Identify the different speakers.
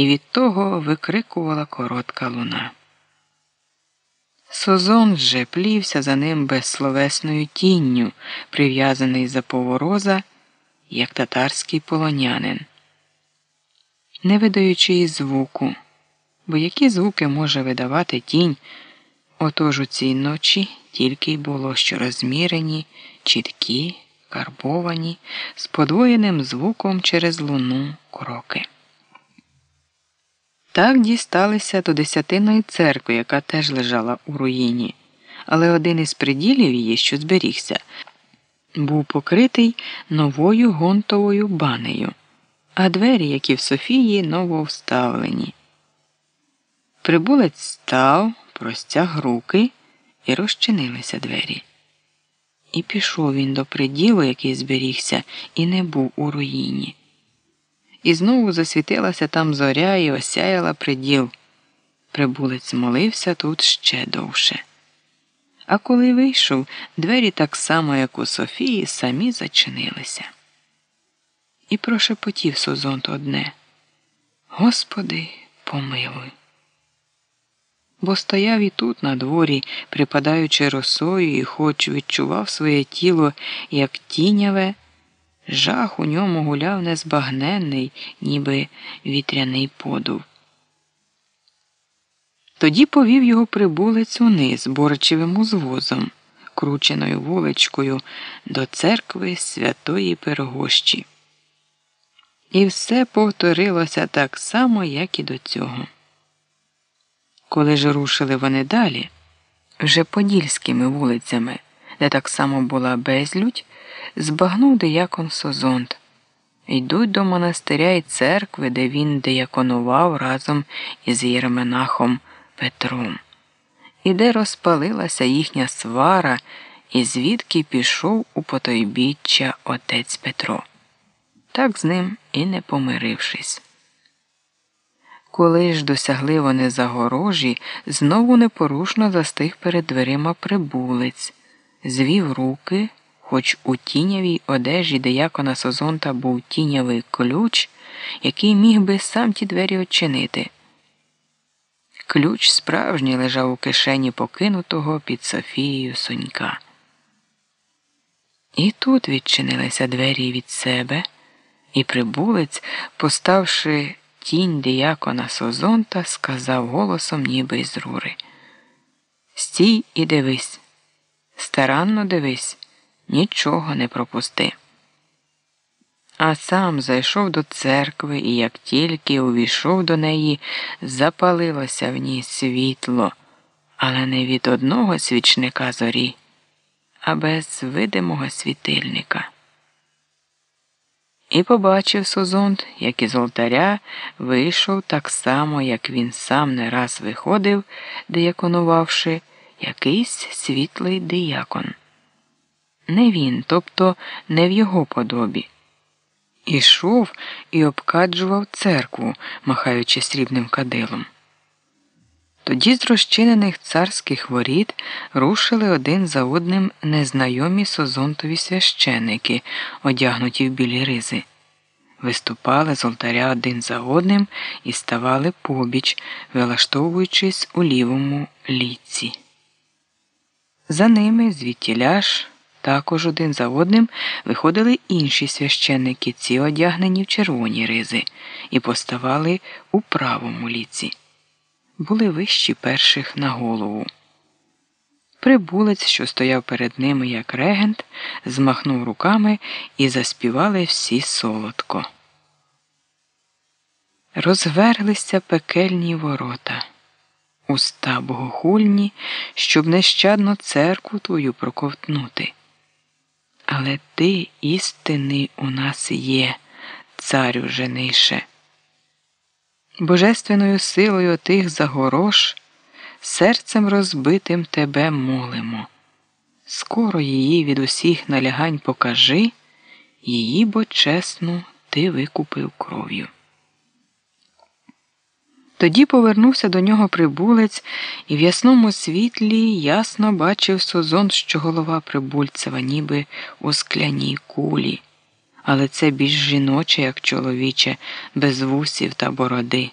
Speaker 1: і від того викрикувала коротка луна. Созон же плівся за ним безсловесною тінню, прив'язаний за повороза, як татарський полонянин, не видаючи й звуку, бо які звуки може видавати тінь, отож у цій ночі тільки й було що розмірені, чіткі, карбовані, з подвоєним звуком через луну кроки. Так дісталися до десятиної церкви, яка теж лежала у руїні, але один із приділів її, що зберігся, був покритий новою гонтовою банею, а двері, які в Софії, нововставлені. Прибулець став, простяг руки і розчинилися двері. І пішов він до приділу, який зберігся, і не був у руїні. І знову засвітилася там зоря і осяяла приділ. Прибулець молився тут ще довше. А коли вийшов, двері так само, як у Софії, самі зачинилися. І прошепотів Созонт одне Господи, помилуй. Бо стояв і тут, на дворі, припадаючи росою, і хоч відчував своє тіло як тіняве. Жах у ньому гуляв незбагненний, ніби вітряний подув. Тоді повів його прибулець униз борчевим узвозом, крученою вуличкою до церкви святої Пирогощі. І все повторилося так само, як і до цього. Коли ж рушили вони далі, вже подільськими вулицями, де так само була безлюдь збагнув диякон Созонт. Йдуть до монастиря і церкви, де він деяконував разом із єременахом Петром, і де розпалилася їхня свара, і звідки пішов у потойбіччя отець Петро. Так з ним і не помирившись. Коли ж досягли вони загорожі, знову непорушно застиг перед дверима прибулець, звів руки хоч у тінявій одежі деякона Созонта був тінявий ключ, який міг би сам ті двері очинити. Ключ справжній лежав у кишені покинутого під Софією Сонька. І тут відчинилися двері від себе, і прибулець, поставши тінь диякона Созонта, сказав голосом, ніби із рури Стій і дивись, старанно дивись нічого не пропусти. А сам зайшов до церкви і як тільки увійшов до неї, запалилося в ній світло, але не від одного свічника зорі, а без видимого світильника. І побачив Созонт, як із алтаря вийшов так само, як він сам не раз виходив, дияконувавши, якийсь світлий диякон не він, тобто не в його подобі. Ішов і обкаджував церкву, махаючи срібним кадилом. Тоді з розчинених царських воріт рушили один за одним незнайомі созонтові священики, одягнуті в білі ризи. Виступали з алтаря один за одним і ставали побіч, вилаштовуючись у лівому ліці. За ними звідтіля ж також один за одним виходили інші священники, ці одягнені в червоні ризи, і поставали у правому ліці. Були вищі перших на голову. Прибулець, що стояв перед ними як регент, змахнув руками і заспівали всі солодко. Розверглися пекельні ворота, уста богохульні, щоб нещадно церкву твою проковтнути. Але ти істинний у нас є, царю женише. Божественною силою тих загорош, серцем розбитим тебе молимо. Скоро її від усіх налягань покажи, її бо чесну ти викупив кров'ю. Тоді повернувся до нього прибулець і в ясному світлі ясно бачив Созон, що голова прибульцева, ніби у скляній кулі, але це більш жіноче, як чоловіче, без вусів та бороди.